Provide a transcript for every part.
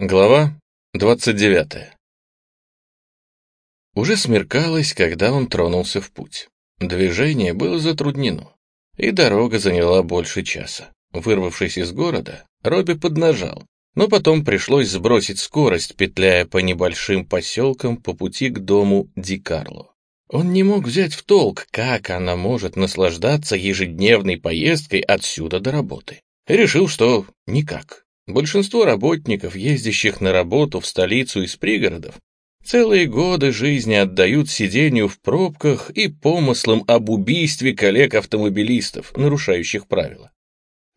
Глава 29 Уже смеркалось, когда он тронулся в путь. Движение было затруднено, и дорога заняла больше часа. Вырвавшись из города, Робби поднажал, но потом пришлось сбросить скорость, петляя по небольшим поселкам по пути к дому Ди Карло. Он не мог взять в толк, как она может наслаждаться ежедневной поездкой отсюда до работы. Решил, что никак. Большинство работников, ездящих на работу в столицу из пригородов, целые годы жизни отдают сидению в пробках и помыслам об убийстве коллег-автомобилистов, нарушающих правила.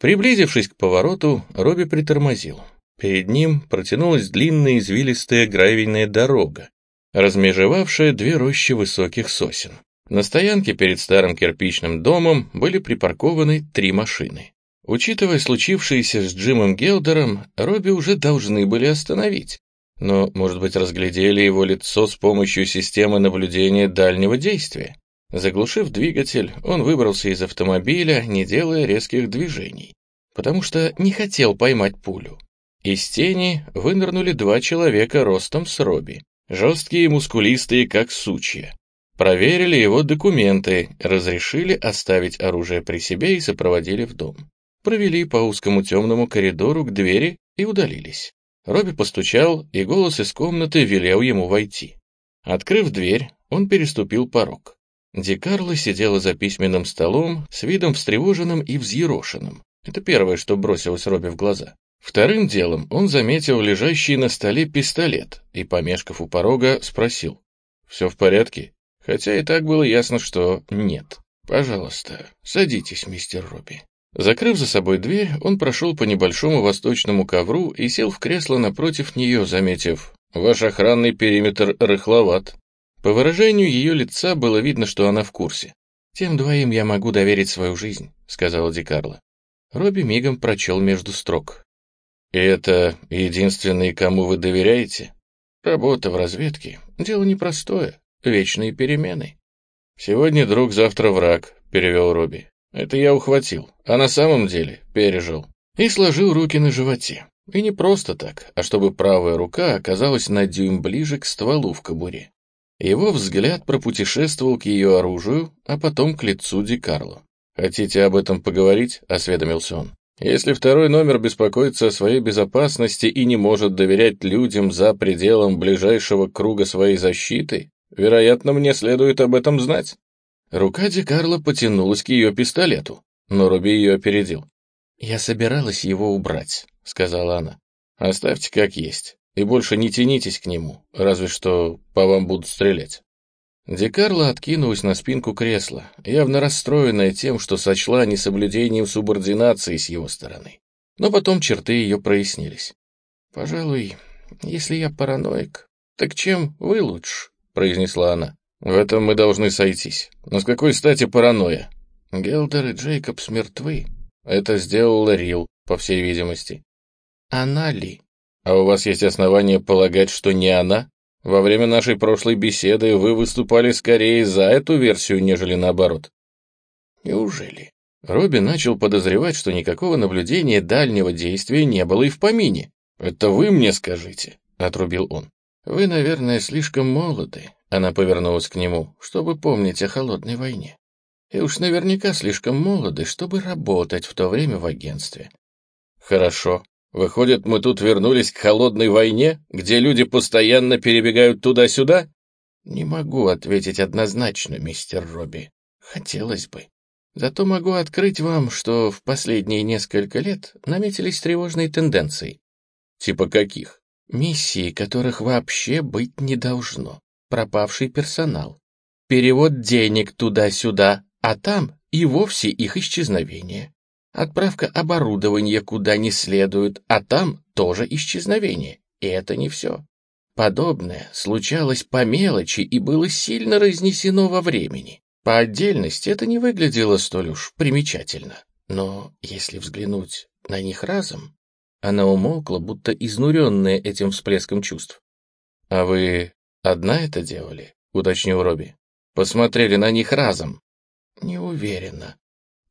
Приблизившись к повороту, Робби притормозил. Перед ним протянулась длинная извилистая гравийная дорога, размежевавшая две рощи высоких сосен. На стоянке перед старым кирпичным домом были припаркованы три машины. Учитывая случившееся с Джимом Гелдером, Робби уже должны были остановить. Но, может быть, разглядели его лицо с помощью системы наблюдения дальнего действия. Заглушив двигатель, он выбрался из автомобиля, не делая резких движений, потому что не хотел поймать пулю. Из тени вынырнули два человека ростом с Робби, жесткие и мускулистые, как сучья. Проверили его документы, разрешили оставить оружие при себе и сопроводили в дом провели по узкому темному коридору к двери и удалились. Робби постучал, и голос из комнаты велел ему войти. Открыв дверь, он переступил порог. Ди Карло сидела за письменным столом с видом встревоженным и взъерошенным. Это первое, что бросилось Робби в глаза. Вторым делом он заметил лежащий на столе пистолет и, помешков у порога, спросил. «Все в порядке?» Хотя и так было ясно, что нет. «Пожалуйста, садитесь, мистер Робби». Закрыв за собой дверь, он прошел по небольшому восточному ковру и сел в кресло напротив нее, заметив «Ваш охранный периметр рыхловат». По выражению ее лица было видно, что она в курсе. «Тем двоим я могу доверить свою жизнь», — сказала Ди Карло. Робби мигом прочел между строк. «И это единственный, кому вы доверяете? Работа в разведке — дело непростое, вечные перемены». «Сегодня друг, завтра враг», — перевел Робби. Это я ухватил, а на самом деле пережил. И сложил руки на животе. И не просто так, а чтобы правая рука оказалась на дюйм ближе к стволу в кобуре. Его взгляд пропутешествовал к ее оружию, а потом к лицу Ди Карло. «Хотите об этом поговорить?» — осведомился он. «Если второй номер беспокоится о своей безопасности и не может доверять людям за пределом ближайшего круга своей защиты, вероятно, мне следует об этом знать». Рука Ди Карло потянулась к ее пистолету, но Руби ее опередил. «Я собиралась его убрать», — сказала она. «Оставьте как есть, и больше не тянитесь к нему, разве что по вам будут стрелять». Ди Карло откинулась на спинку кресла, явно расстроенная тем, что сочла несоблюдением субординации с его стороны. Но потом черты ее прояснились. «Пожалуй, если я параноик, так чем вы лучше?» — произнесла она. В этом мы должны сойтись. Но с какой стати паранойя? Гелдер и Джейкобс мертвы. Это сделала Рил, по всей видимости. Она ли? А у вас есть основания полагать, что не она? Во время нашей прошлой беседы вы выступали скорее за эту версию, нежели наоборот. Неужели? Робби начал подозревать, что никакого наблюдения дальнего действия не было и в помине. «Это вы мне скажите», — отрубил он. «Вы, наверное, слишком молоды, она повернулась к нему, чтобы помнить о холодной войне. И уж наверняка слишком молоды, чтобы работать в то время в агентстве. Хорошо. Выходит, мы тут вернулись к холодной войне, где люди постоянно перебегают туда-сюда? Не могу ответить однозначно, мистер Робби. Хотелось бы. Зато могу открыть вам, что в последние несколько лет наметились тревожные тенденции. Типа каких? Миссии, которых вообще быть не должно пропавший персонал, перевод денег туда-сюда, а там и вовсе их исчезновение. Отправка оборудования куда не следует, а там тоже исчезновение. И это не все. Подобное случалось по мелочи и было сильно разнесено во времени. По отдельности это не выглядело столь уж примечательно. Но если взглянуть на них разом, она умолкла, будто изнуренная этим всплеском чувств. «А вы «Одна это делали?» — уточнил Робби. «Посмотрели на них разом». «Не уверена».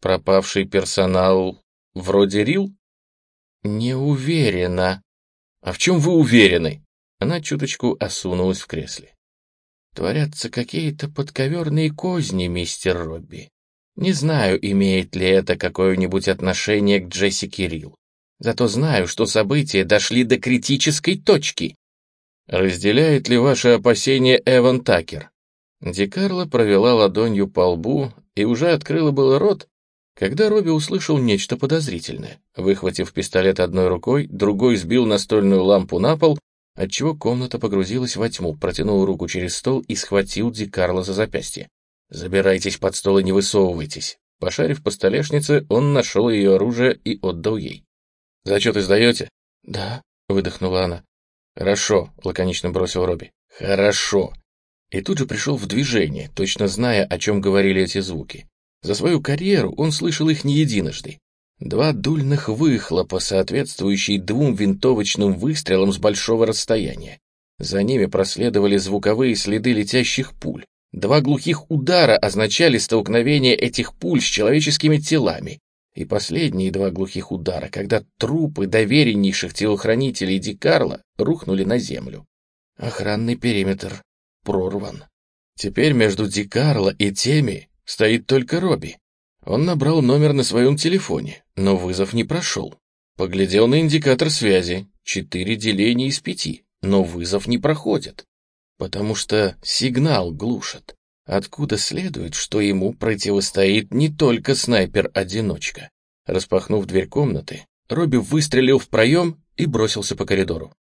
«Пропавший персонал вроде Рил?» «Не уверена». А в чем вы уверены? Она чуточку осунулась в кресле. Творятся какие-то подковерные козни, мистер Робби. Не знаю, имеет ли это какое-нибудь отношение к Джесси Кирилл. Зато знаю, что события дошли до критической точки. Разделяет ли ваши опасения Эван Такер? Ди Карло провела ладонью по лбу и уже открыла было рот, когда Робби услышал нечто подозрительное. Выхватив пистолет одной рукой, другой сбил настольную лампу на пол, отчего комната погрузилась во тьму, протянул руку через стол и схватил Ди Карло за запястье. «Забирайтесь под стол и не высовывайтесь». Пошарив по столешнице, он нашел ее оружие и отдал ей. «Зачет издаете?» «Да», — выдохнула она. «Хорошо», — лаконично бросил Робби. «Хорошо». И тут же пришел в движение, точно зная, о чем говорили эти звуки. За свою карьеру он слышал их не единожды. Два дульных выхлопа, соответствующие двум винтовочным выстрелам с большого расстояния. За ними проследовали звуковые следы летящих пуль. Два глухих удара означали столкновение этих пуль с человеческими телами. И последние два глухих удара, когда трупы довереннейших телохранителей Ди Карло рухнули на землю. Охранный периметр прорван. Теперь между Ди Карло и теми стоит только Робби. Он набрал номер на своем телефоне, но вызов не прошел. Поглядел на индикатор связи. Четыре деления из пяти, но вызов не проходит. Потому что сигнал глушат. Откуда следует, что ему противостоит не только снайпер-одиночка. Распахнув дверь комнаты, Робби выстрелил в проем и бросился по коридору.